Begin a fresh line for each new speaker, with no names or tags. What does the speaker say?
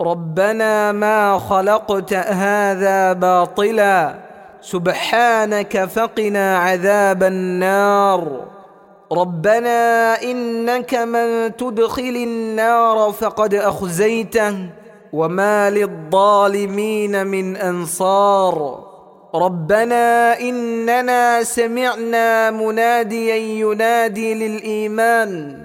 ربنا ما خلقت هذا باطلا. سبحانك فقنا عذاب النار. ربنا إنك من تدخل النار فقد أخزيته وما للظالمين من أنصار. ربنا إننا سمعنا مناديا ينادي للإيمان.